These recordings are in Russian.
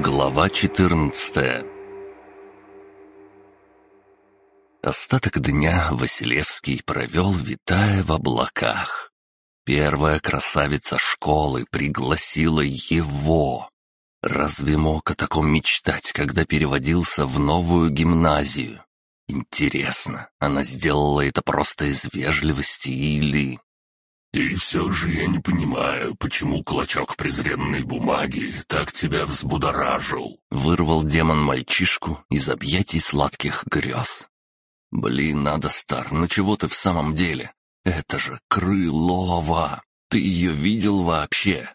Глава 14 Остаток дня Василевский провел, витая в облаках. Первая красавица школы пригласила его. Разве мог о таком мечтать, когда переводился в новую гимназию? Интересно, она сделала это просто из вежливости или... «И все же я не понимаю, почему клочок презренной бумаги так тебя взбудоражил», — вырвал демон мальчишку из объятий сладких грез. «Блин, надо, Стар, ну чего ты в самом деле? Это же Крылова! Ты ее видел вообще?»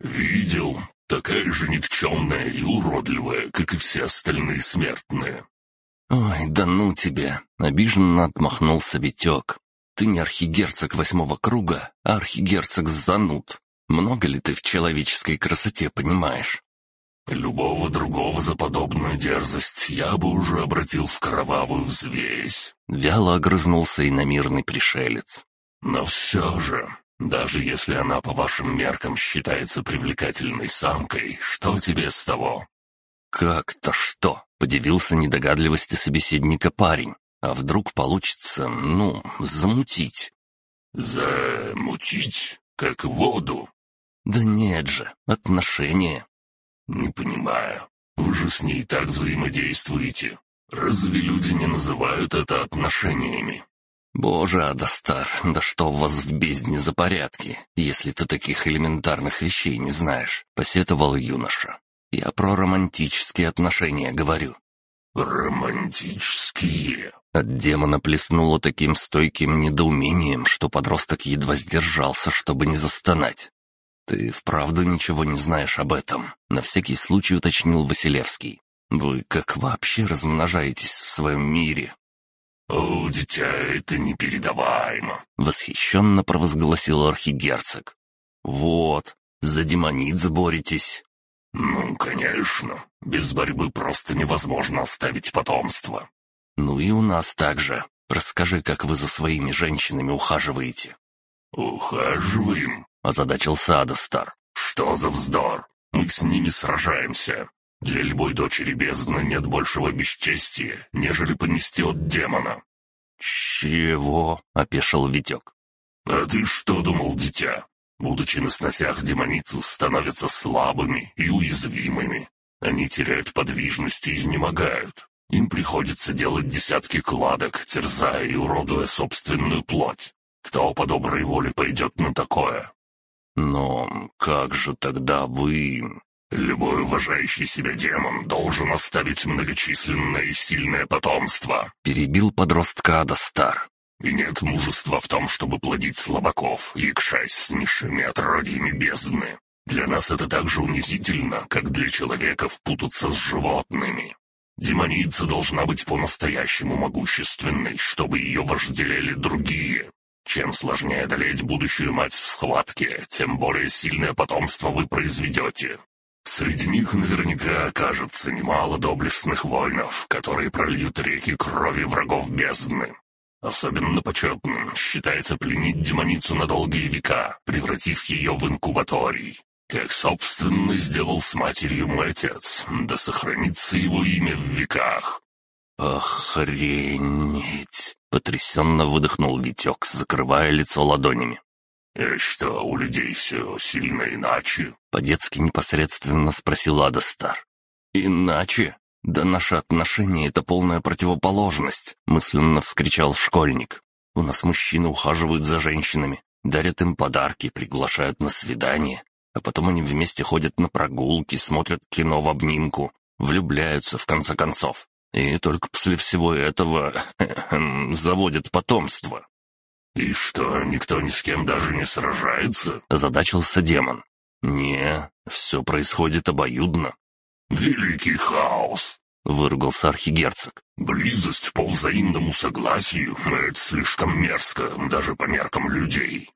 «Видел. Такая же никчемная и уродливая, как и все остальные смертные». «Ой, да ну тебе!» — обиженно отмахнулся Витек. Ты не архигерцог восьмого круга, а архигерцог зануд. Много ли ты в человеческой красоте понимаешь?» «Любого другого за подобную дерзость я бы уже обратил в кровавую взвесь», — вяло огрызнулся иномирный пришелец. «Но все же, даже если она по вашим меркам считается привлекательной самкой, что тебе с того?» «Как-то что?» — подивился недогадливости собеседника парень. А вдруг получится, ну, замутить? Замутить? Как воду? Да нет же, отношения. Не понимаю. Вы же с ней так взаимодействуете. Разве люди не называют это отношениями? Боже, Адастар, да что у вас в бездне за порядки, если ты таких элементарных вещей не знаешь, посетовал юноша. Я про романтические отношения говорю. «Романтические?» От демона плеснуло таким стойким недоумением, что подросток едва сдержался, чтобы не застонать. «Ты вправду ничего не знаешь об этом?» — на всякий случай уточнил Василевский. «Вы как вообще размножаетесь в своем мире?» «О, дитя, это непередаваемо!» — восхищенно провозгласил архигерцог. «Вот, за демониц боретесь, «Ну, конечно. Без борьбы просто невозможно оставить потомство». «Ну и у нас также. Расскажи, как вы за своими женщинами ухаживаете». «Ухаживаем?» — озадачился Адастар. «Что за вздор? Мы с ними сражаемся. Для любой дочери бездны нет большего бесчестия, нежели понести от демона». «Чего?» — опешил Витек. «А ты что думал, дитя? Будучи на сносях, демоницы становятся слабыми и уязвимыми. Они теряют подвижность и изнемогают. Им приходится делать десятки кладок, терзая и уродуя собственную плоть. Кто по доброй воле пойдет на такое? Но как же тогда вы... Любой уважающий себя демон должен оставить многочисленное и сильное потомство. Перебил подростка Адастар. И нет мужества в том, чтобы плодить слабаков, якшась с низшими отродьями бездны. Для нас это так же унизительно, как для человека впутаться с животными. Демоница должна быть по-настоящему могущественной, чтобы ее вожделели другие. Чем сложнее одолеть будущую мать в схватке, тем более сильное потомство вы произведете. Среди них наверняка окажется немало доблестных воинов, которые прольют реки крови врагов бездны. Особенно почетным считается пленить демоницу на долгие века, превратив ее в инкубаторий. Как, собственно, сделал с матерью мой отец, да сохранится его имя в веках. «Охренеть!» — потрясенно выдохнул Витек, закрывая лицо ладонями. «И что, у людей все сильно иначе?» — по-детски непосредственно спросил Адастар. «Иначе? «Да наши отношения — это полная противоположность», — мысленно вскричал школьник. «У нас мужчины ухаживают за женщинами, дарят им подарки, приглашают на свидание, а потом они вместе ходят на прогулки, смотрят кино в обнимку, влюбляются в конце концов. И только после всего этого заводят потомство». «И что, никто ни с кем даже не сражается?» — озадачился демон. «Не, все происходит обоюдно. «Великий хаос!» — выругался архигерцог. «Близость по взаимному согласию — это слишком мерзко, даже по меркам людей».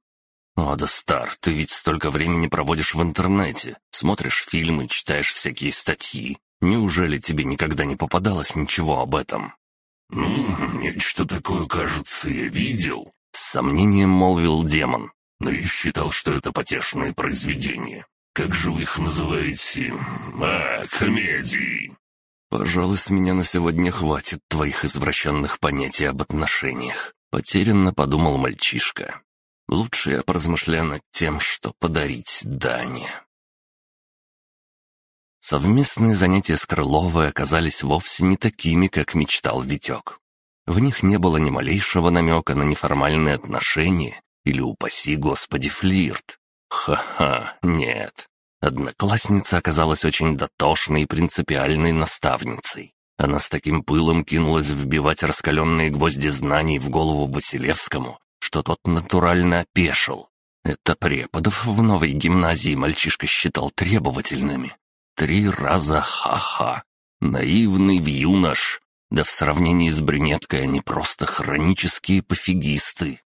«Ада Стар, ты ведь столько времени проводишь в интернете, смотришь фильмы, читаешь всякие статьи. Неужели тебе никогда не попадалось ничего об этом?» «Ну, нечто такое, кажется, я видел», — с сомнением молвил демон. «Но я считал, что это потешное произведение. Как же вы их называете? А, комедии!» «Пожалуй, с меня на сегодня хватит твоих извращенных понятий об отношениях», — потерянно подумал мальчишка. «Лучше я поразмышляю над тем, что подарить Дане». Совместные занятия с Крыловой оказались вовсе не такими, как мечтал Витек. В них не было ни малейшего намека на неформальные отношения или, упаси господи, флирт. Ха-ха, нет. Одноклассница оказалась очень дотошной и принципиальной наставницей. Она с таким пылом кинулась вбивать раскаленные гвозди знаний в голову Василевскому, что тот натурально опешил. Это преподов в новой гимназии мальчишка считал требовательными. Три раза ха-ха. Наивный вьюнош. Да в сравнении с брюнеткой они просто хронические пофигисты.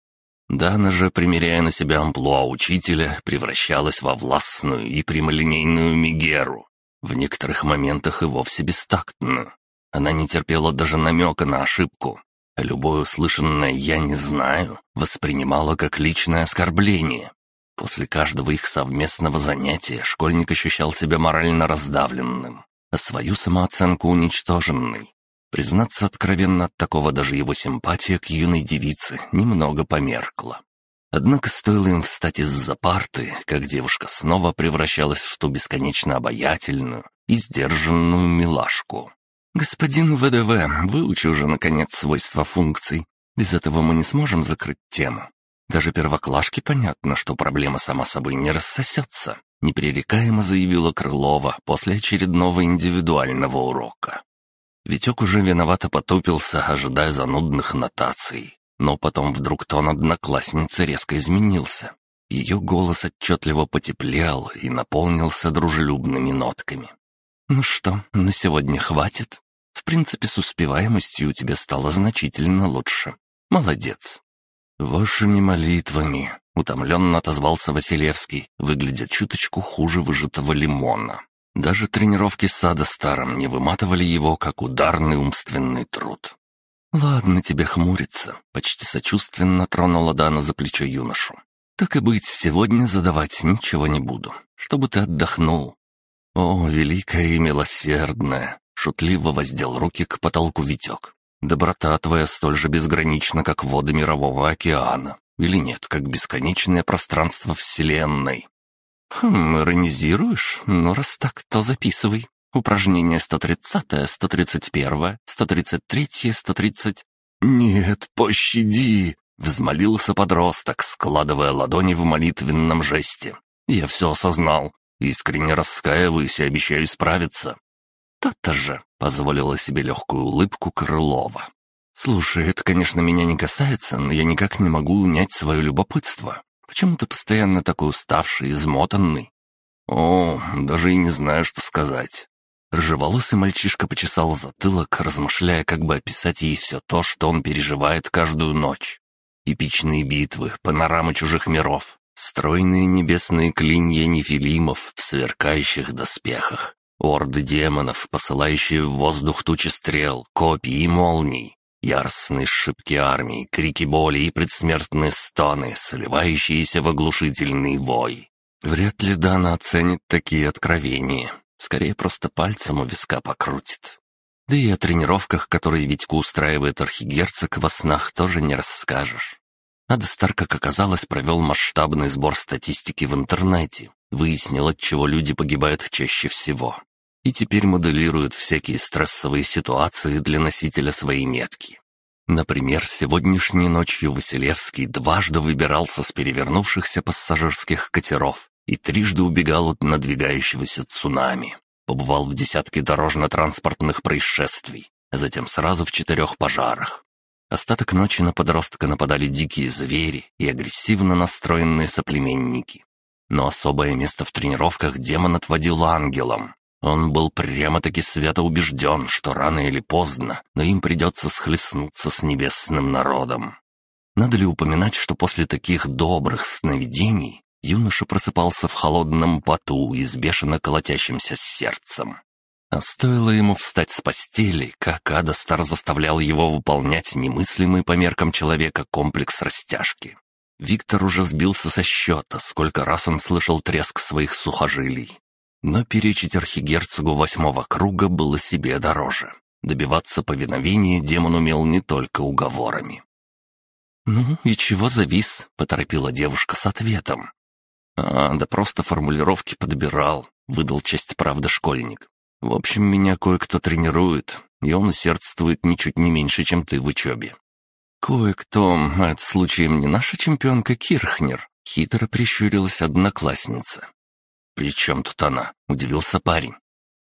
Дана же, примеряя на себя амплуа учителя, превращалась во властную и прямолинейную Мигеру. В некоторых моментах и вовсе бестактную. Она не терпела даже намека на ошибку. Любое услышанное «я не знаю» воспринимала как личное оскорбление. После каждого их совместного занятия школьник ощущал себя морально раздавленным, а свою самооценку уничтоженной. Признаться откровенно, от такого даже его симпатия к юной девице немного померкла. Однако стоило им встать из-за парты, как девушка снова превращалась в ту бесконечно обаятельную и сдержанную милашку. «Господин ВДВ, выучи уже, наконец, свойства функций. Без этого мы не сможем закрыть тему. Даже первоклашке понятно, что проблема сама собой не рассосется», непререкаемо заявила Крылова после очередного индивидуального урока. Витек уже виновато потупился, ожидая занудных нотаций. Но потом вдруг тон одноклассницы резко изменился. Ее голос отчетливо потеплел и наполнился дружелюбными нотками. «Ну что, на сегодня хватит? В принципе, с успеваемостью у тебя стало значительно лучше. Молодец». «Вашими молитвами», — утомленно отозвался Василевский, выглядя чуточку хуже выжатого лимона. Даже тренировки сада старом не выматывали его, как ударный умственный труд. «Ладно тебе хмуриться», — почти сочувственно тронула Дана за плечо юношу. «Так и быть, сегодня задавать ничего не буду, чтобы ты отдохнул». «О, великая и милосердная!» — шутливо воздел руки к потолку Витек. «Доброта твоя столь же безгранична, как воды мирового океана, или нет, как бесконечное пространство Вселенной. «Хм, иронизируешь? Ну, раз так, то записывай. Упражнение 130-е, 131-е, 133-е, 130... «Нет, пощади!» — взмолился подросток, складывая ладони в молитвенном жесте. «Я все осознал. Искренне раскаиваюсь и обещаю исправиться». «То-то же!» — позволила себе легкую улыбку Крылова. «Слушай, это, конечно, меня не касается, но я никак не могу унять свое любопытство. Почему ты постоянно такой уставший, измотанный?» «О, даже и не знаю, что сказать». Рыжеволосый мальчишка почесал затылок, размышляя, как бы описать ей все то, что он переживает каждую ночь. Эпичные битвы, панорамы чужих миров, стройные небесные клинья нефилимов в сверкающих доспехах, орды демонов, посылающие в воздух тучи стрел, копий и молний, Яростные шибки армии, крики боли и предсмертные стоны, сливающиеся в оглушительный вой. Вряд ли Дана оценит такие откровения. Скорее, просто пальцем у виска покрутит. Да и о тренировках, которые Витьку устраивает архигерцог, во снах тоже не расскажешь. Адастар, как оказалось, провел масштабный сбор статистики в интернете, выяснил, от чего люди погибают чаще всего и теперь моделирует всякие стрессовые ситуации для носителя своей метки. Например, сегодняшней ночью Василевский дважды выбирался с перевернувшихся пассажирских катеров и трижды убегал от надвигающегося цунами. Побывал в десятке дорожно-транспортных происшествий, а затем сразу в четырех пожарах. Остаток ночи на подростка нападали дикие звери и агрессивно настроенные соплеменники. Но особое место в тренировках демон отводил ангелам, он был прямо-таки свято убежден, что рано или поздно, но им придется схлестнуться с небесным народом. Надо ли упоминать, что после таких добрых сновидений юноша просыпался в холодном поту и с бешено колотящимся сердцем? А стоило ему встать с постели, как Адастар заставлял его выполнять немыслимый по меркам человека комплекс растяжки. Виктор уже сбился со счета, сколько раз он слышал треск своих сухожилий. Но перечить архигерцогу восьмого круга было себе дороже. Добиваться повиновения демон умел не только уговорами. «Ну и чего завис?» — поторопила девушка с ответом. «А, да просто формулировки подбирал», — выдал часть правды школьник. «В общем, меня кое-кто тренирует, и он усердствует ничуть не меньше, чем ты в учебе». «Кое-кто, а это случаем не наша чемпионка Кирхнер», — хитро прищурилась одноклассница. «При чем тут она?» — удивился парень.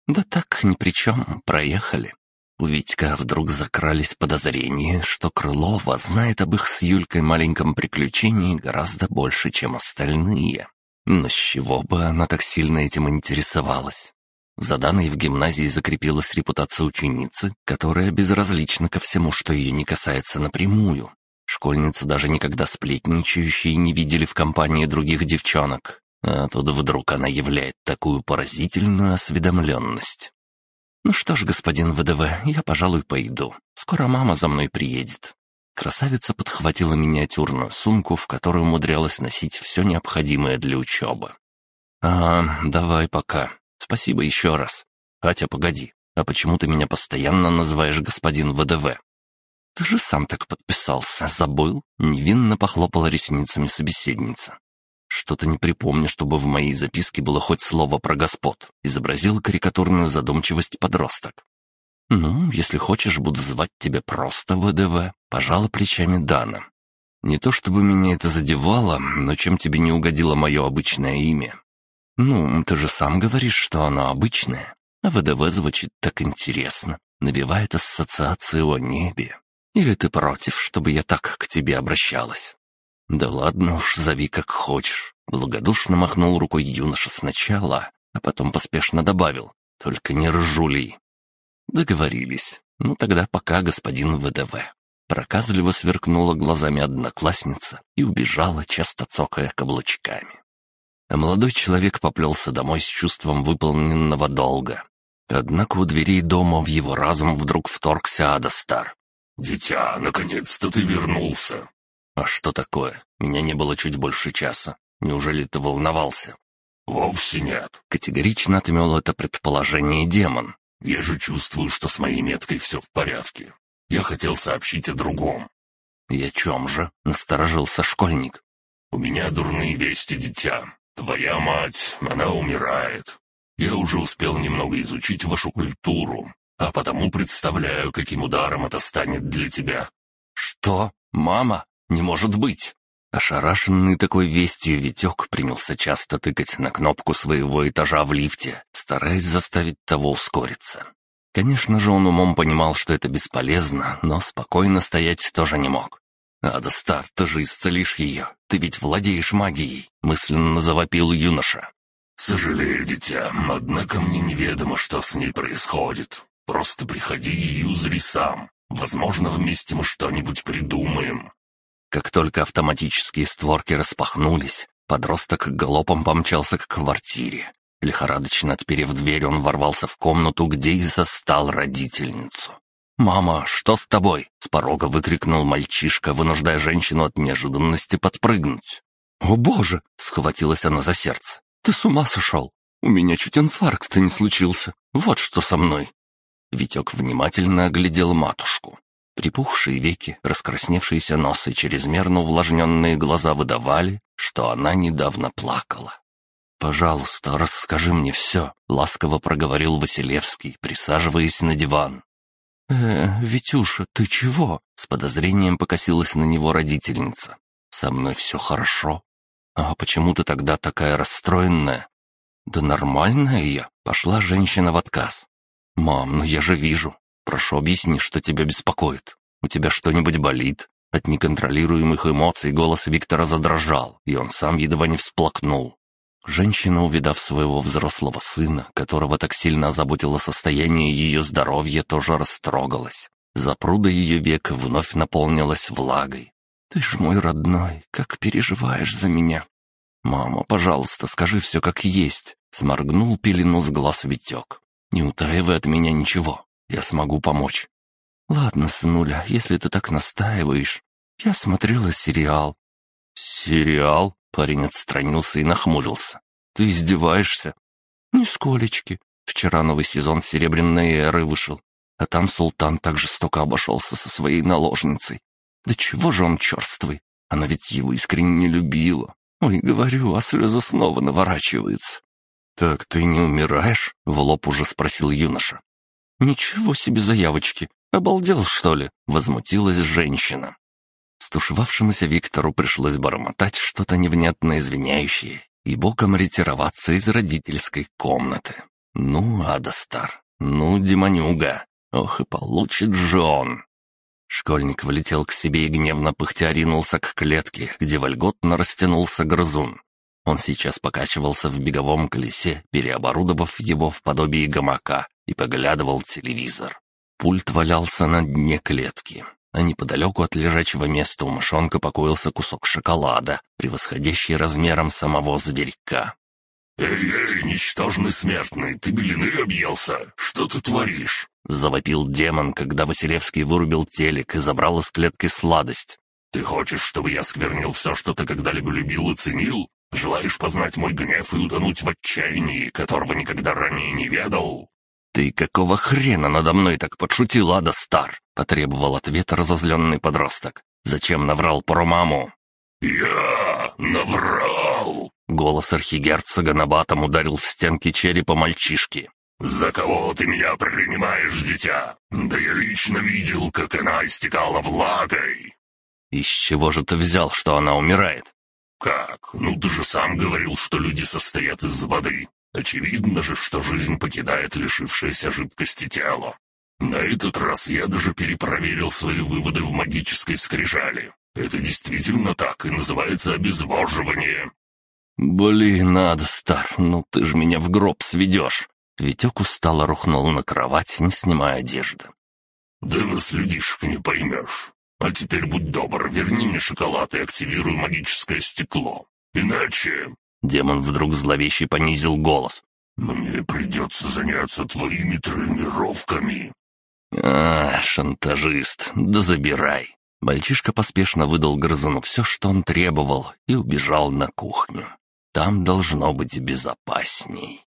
«Да так, ни при чем, проехали». У Витька вдруг закрались подозрения, что Крылова знает об их с Юлькой маленьком приключении гораздо больше, чем остальные. Но с чего бы она так сильно этим интересовалась? За Даной в гимназии закрепилась репутация ученицы, которая безразлична ко всему, что ее не касается напрямую. Школьницу даже никогда сплетничающей не видели в компании других девчонок. А тут вдруг она являет такую поразительную осведомленность. «Ну что ж, господин ВДВ, я, пожалуй, пойду. Скоро мама за мной приедет». Красавица подхватила миниатюрную сумку, в которой умудрялась носить все необходимое для учебы. «А, давай пока. Спасибо еще раз. Хотя, погоди, а почему ты меня постоянно называешь господин ВДВ?» «Ты же сам так подписался, забыл?» Невинно похлопала ресницами собеседница. «Что-то не припомню, чтобы в моей записке было хоть слово про господ», изобразил карикатурную задумчивость подросток. «Ну, если хочешь, буду звать тебя просто ВДВ», — пожала плечами Дана. «Не то чтобы меня это задевало, но чем тебе не угодило мое обычное имя?» «Ну, ты же сам говоришь, что оно обычное, а ВДВ звучит так интересно, навевает ассоциацию о небе. Или ты против, чтобы я так к тебе обращалась?» «Да ладно уж, зови как хочешь», — благодушно махнул рукой юноша сначала, а потом поспешно добавил. «Только не ржули, «Договорились. Ну тогда пока, господин ВДВ». Проказливо сверкнула глазами одноклассница и убежала, часто цокая каблучками. А молодой человек поплелся домой с чувством выполненного долга. Однако у дверей дома в его разум вдруг вторгся Адастар. «Дитя, наконец-то ты вернулся!» «А что такое? Меня не было чуть больше часа. Неужели ты волновался?» «Вовсе нет», — категорично отмел это предположение демон. Я же чувствую, что с моей меткой все в порядке. Я хотел сообщить о другом». «И о чем же?» — насторожился школьник. «У меня дурные вести, дитя. Твоя мать, она умирает. Я уже успел немного изучить вашу культуру, а потому представляю, каким ударом это станет для тебя». «Что? Мама? Не может быть!» Ошарашенный такой вестью Витек принялся часто тыкать на кнопку своего этажа в лифте, стараясь заставить того ускориться. Конечно же, он умом понимал, что это бесполезно, но спокойно стоять тоже не мог. «Ада Стар, ты же исцелишь ее, ты ведь владеешь магией», — мысленно завопил юноша. «Сожалею, дитя, однако мне неведомо, что с ней происходит. Просто приходи и узри сам. Возможно, вместе мы что-нибудь придумаем». Как только автоматические створки распахнулись, подросток галопом помчался к квартире. Лихорадочно отперев дверь, он ворвался в комнату, где и застал родительницу. «Мама, что с тобой?» — с порога выкрикнул мальчишка, вынуждая женщину от неожиданности подпрыгнуть. «О боже!» — схватилась она за сердце. «Ты с ума сошел? У меня чуть инфаркт не случился. Вот что со мной!» Витек внимательно оглядел матушку. Припухшие веки, раскрасневшиеся нос и чрезмерно увлажненные глаза выдавали, что она недавно плакала. «Пожалуйста, расскажи мне все», — ласково проговорил Василевский, присаживаясь на диван. «Э, Витюша, ты чего?» — с подозрением покосилась на него родительница. «Со мной все хорошо. А почему ты тогда такая расстроенная?» «Да нормальная я», — пошла женщина в отказ. «Мам, ну я же вижу, Прошу, объясни, что тебя беспокоит. У тебя что-нибудь болит?» От неконтролируемых эмоций голос Виктора задрожал, и он сам едва не всплакнул. Женщина, увидав своего взрослого сына, которого так сильно озаботило состояние ее здоровья, тоже растрогалась. Запруда ее век вновь наполнилась влагой. «Ты ж мой родной, как переживаешь за меня?» «Мама, пожалуйста, скажи все как есть», — сморгнул пелену с глаз Витек. «Не утаивай от меня ничего. Я смогу помочь». «Ладно, сынуля, если ты так настаиваешь. Я смотрела сериал». «Сериал?» — парень отстранился и нахмурился. «Ты издеваешься?» «Нисколечки. Вчера новый сезон «Серебряной эры» вышел, а там султан так жестоко обошелся со своей наложницей. Да чего же он черствый? Она ведь его искренне не любила. Ой, говорю, а слезы снова наворачиваются. «Так ты не умираешь?» — в лоб уже спросил юноша. «Ничего себе заявочки! Обалдел, что ли?» — возмутилась женщина. Стушевавшемуся Виктору пришлось бормотать что-то невнятно извиняющее и боком ретироваться из родительской комнаты. «Ну, Адастар, ну, демонюга, ох и получит же он!» Школьник влетел к себе и гневно пыхтя ринулся к клетке, где вольготно растянулся грызун. Он сейчас покачивался в беговом колесе, переоборудовав его в подобие гамака, и поглядывал телевизор. Пульт валялся на дне клетки, а неподалеку от лежачего места у мышонка покоился кусок шоколада, превосходящий размером самого зверька. «Эй-эй, ничтожный смертный, ты белины объелся? Что ты творишь?» — завопил демон, когда Василевский вырубил телек и забрал из клетки сладость. «Ты хочешь, чтобы я сквернил все, что ты когда-либо любил и ценил? Желаешь познать мой гнев и утонуть в отчаянии, которого никогда ранее не ведал?» «Ты какого хрена надо мной так подшутил, Ада Стар?» — потребовал ответа разозленный подросток. «Зачем наврал про маму?» «Я наврал!» Голос архигерцога на батом ударил в стенки черепа мальчишки. «За кого ты меня принимаешь, дитя? Да я лично видел, как она истекала влагой!» «Из чего же ты взял, что она умирает?» «Как? Ну ты же сам говорил, что люди состоят из воды. Очевидно же, что жизнь покидает лишившееся жидкости тело. На этот раз я даже перепроверил свои выводы в магической скрижали. Это действительно так и называется обезвоживание. «Блин, надо, стар, ну ты же меня в гроб сведешь!» Витек устало рухнул на кровать, не снимая одежды. «Да вас, людишек, не поймешь. А теперь будь добр, верни мне шоколад и активируй магическое стекло. Иначе...» Демон вдруг зловеще понизил голос. «Мне придется заняться твоими тренировками». «А, шантажист, да забирай». Мальчишка поспешно выдал грызуну все, что он требовал, и убежал на кухню. Там должно быть безопасней.